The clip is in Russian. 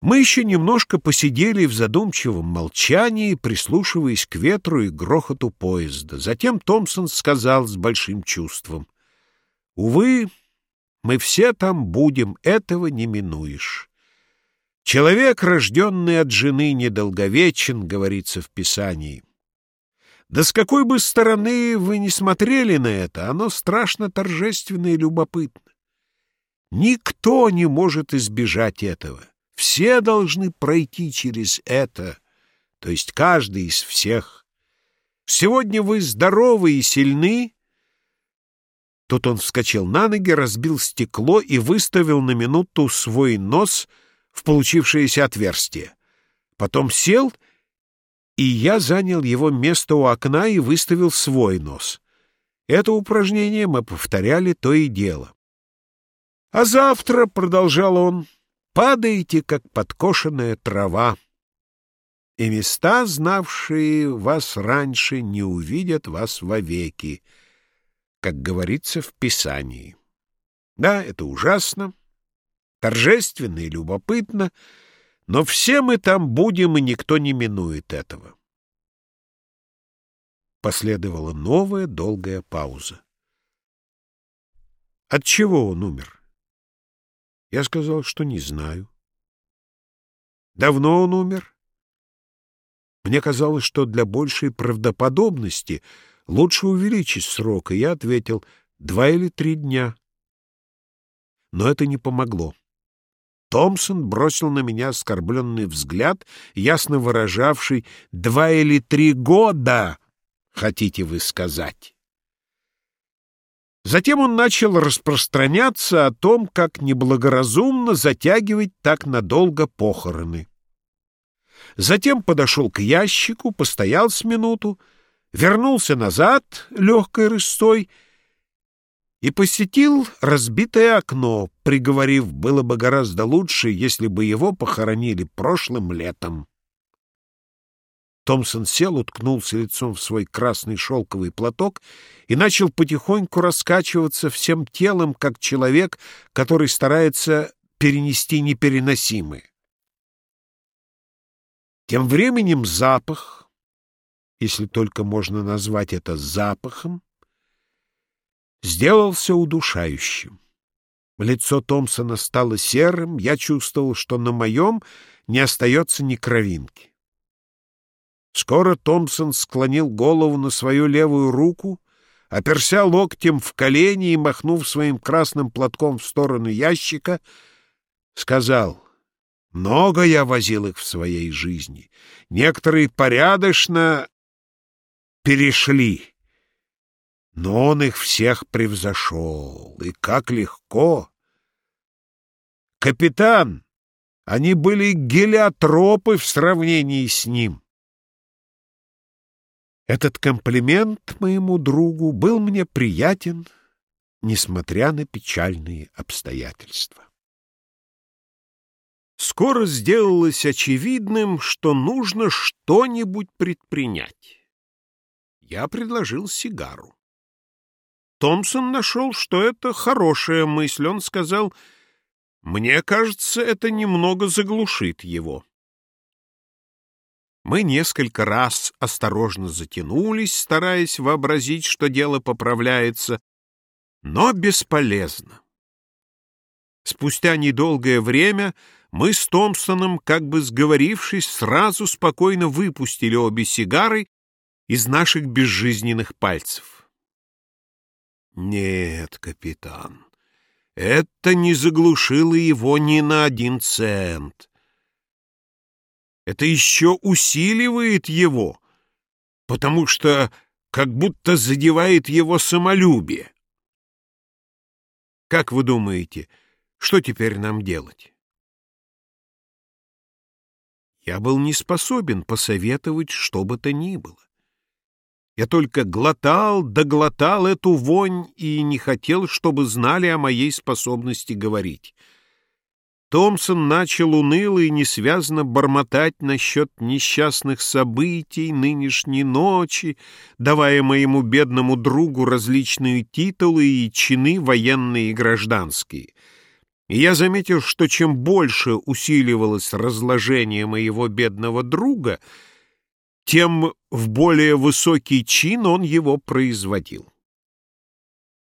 Мы еще немножко посидели в задумчивом молчании, прислушиваясь к ветру и грохоту поезда. Затем Томпсон сказал с большим чувством. «Увы, мы все там будем, этого не минуешь. Человек, рожденный от жены, недолговечен, говорится в Писании. Да с какой бы стороны вы ни смотрели на это, оно страшно торжественно и любопытно. Никто не может избежать этого. Все должны пройти через это, то есть каждый из всех. Сегодня вы здоровы и сильны. Тут он вскочил на ноги, разбил стекло и выставил на минуту свой нос в получившееся отверстие. Потом сел, и я занял его место у окна и выставил свой нос. Это упражнение мы повторяли то и дело. «А завтра», — продолжал он, — падаете, как подкошенная трава, и места, знавшие вас раньше, не увидят вас вовеки, как говорится в Писании. Да, это ужасно, торжественно и любопытно, но все мы там будем, и никто не минует этого. Последовала новая долгая пауза. От чего он умер? Я сказал, что не знаю. Давно он умер? Мне казалось, что для большей правдоподобности лучше увеличить срок, и я ответил «два или три дня». Но это не помогло. Томпсон бросил на меня оскорбленный взгляд, ясно выражавший «два или три года», хотите вы сказать. Затем он начал распространяться о том, как неблагоразумно затягивать так надолго похороны. Затем подошел к ящику, постоял с минуту, вернулся назад легкой рысцой и посетил разбитое окно, приговорив, было бы гораздо лучше, если бы его похоронили прошлым летом. Томпсон сел, уткнулся лицом в свой красный шелковый платок и начал потихоньку раскачиваться всем телом, как человек, который старается перенести непереносимое. Тем временем запах, если только можно назвать это запахом, сделался удушающим. Лицо Томпсона стало серым, я чувствовал, что на моем не остается ни кровинки. Скоро Томпсон склонил голову на свою левую руку, оперся локтем в колени и, махнув своим красным платком в сторону ящика, сказал, «Много я возил их в своей жизни. Некоторые порядочно перешли, но он их всех превзошел. И как легко! Капитан, они были гелиотропы в сравнении с ним». Этот комплимент моему другу был мне приятен, несмотря на печальные обстоятельства. Скоро сделалось очевидным, что нужно что-нибудь предпринять. Я предложил сигару. Томпсон нашел, что это хорошая мысль. Он сказал, «Мне кажется, это немного заглушит его». Мы несколько раз осторожно затянулись, стараясь вообразить, что дело поправляется, но бесполезно. Спустя недолгое время мы с Томпсоном, как бы сговорившись, сразу спокойно выпустили обе сигары из наших безжизненных пальцев. Нет, капитан, это не заглушило его ни на один цент это еще усиливает его, потому что как будто задевает его самолюбие. Как вы думаете, что теперь нам делать? Я был не способен посоветовать что бы то ни было. Я только глотал, доглотал эту вонь и не хотел, чтобы знали о моей способности говорить. Томпсон начал уныло и несвязно бормотать насчет несчастных событий нынешней ночи, давая моему бедному другу различные титулы и чины военные и гражданские. И я заметил, что чем больше усиливалось разложение моего бедного друга, тем в более высокий чин он его производил.